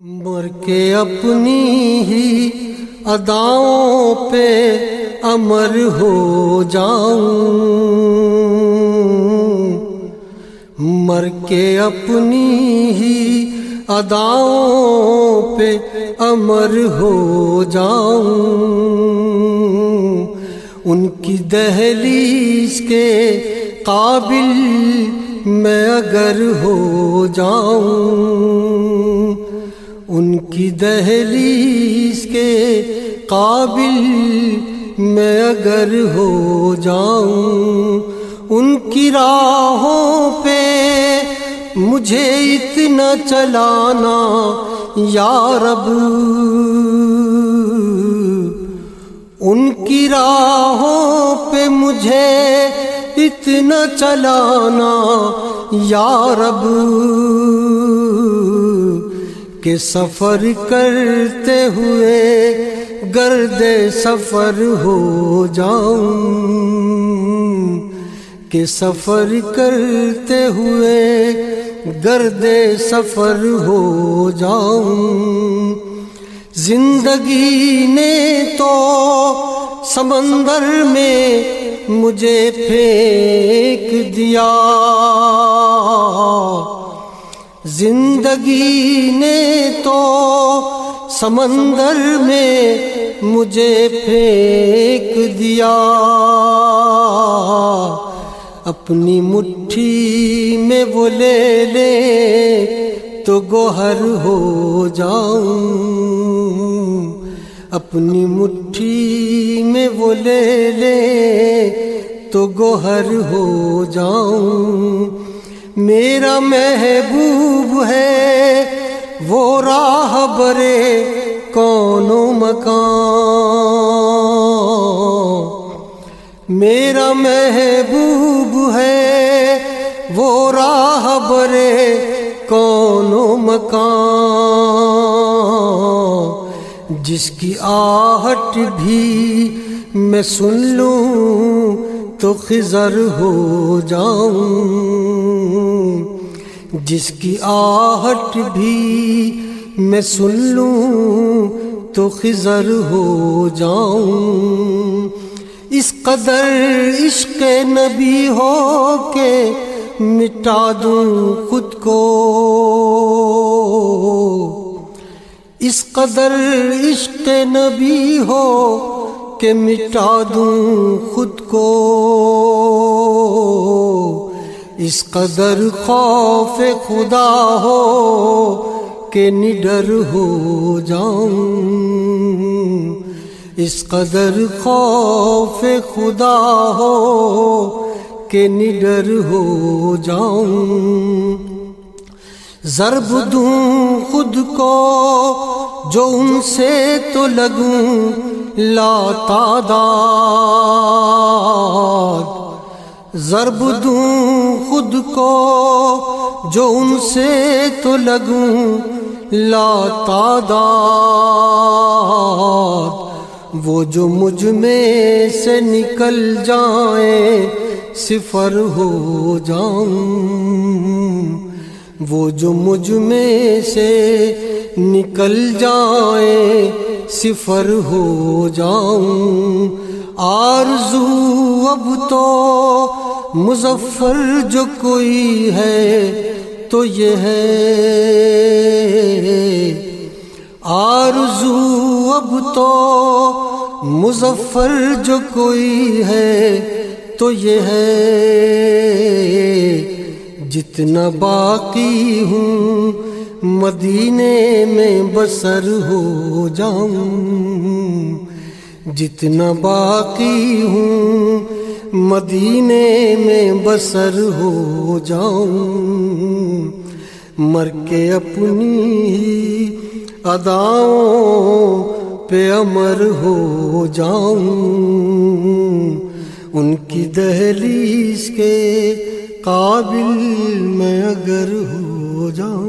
مر کے اپنی ہی اداؤں پہ امر ہو جاؤں۔ مر کے اپنی ہی اداؤں پہ امر ہو جاؤں۔ ان کی دہلیز کے قابل میں اگر ہو جاؤں۔ کی دہلیز کے قابل میں اگر ہو جاؤں، ان کی راہوں پہ مجھے اتنا چلانا، یا رب، ان کی راہوں پہ مجھے اتنا چلانا، یا رب۔ کہ سفر کرتے ہوئے گرد سفر ہو جاؤں۔ کہ سفر کرتے ہوئے گرد سفر ہو جاؤں۔ زندگی نے تو سمندر میں مجھے پھینک دیا۔ زندگی نے تو سمندر میں مجھے پھینک دیا۔ اپنی مٹھی میں وہ لے لے تو گوہر ہو جاؤں۔ اپنی مٹھی میں وہ لے لے تو گوہر ہو جاؤں۔ میرا محبوب ہے، وہ راہ برے کون مکان۔ میرا محبوب ہے، وہ راہ برے کون مکان۔ جس کی آہٹ بھی میں سن لوں تو خزر ہو جاؤں، جس کی آہٹ بھی میں سن لوں، تو خزر ہو جاؤں۔ اس قدر عشق نبی ہو کے مٹا دوں خود کو۔ اس قدر عشق نبی ہو کہ مٹا دوں خود کو۔ اس قدر خوف خدا ہو کہ نڈر ہو جاؤں۔ اس قدر خوف خدا ہو کہ نڈر ہو جاؤں۔ ضرب دوں خود کو جو ان سے تو لگوں۔ لا تعداد۔ ضرب دوں خود کو جو ان سے تو لگوں۔ لا تعداد۔ وہ جو مجھ میں سے نکل جائیں، صفر ہو جاؤں۔ وہ جو مجھ میں سے نکل جائیں صفر ہو جاؤں۔ آرزو اب تو مظفر جو کوئی ہے تو یہ ہے۔ آرزو اب تو مظفر جو کوئی ہے تو یہ ہے۔ جتنا باقی ہوں مدینے میں بسر ہو جاؤں، جتنا باقی ہوں، مدینے میں بسر ہو جاؤں۔ مر کے اپنی اداؤں پہ امر ہو جاؤں۔ ان کی دہلیز کے قابل میں اگر ہو جاؤں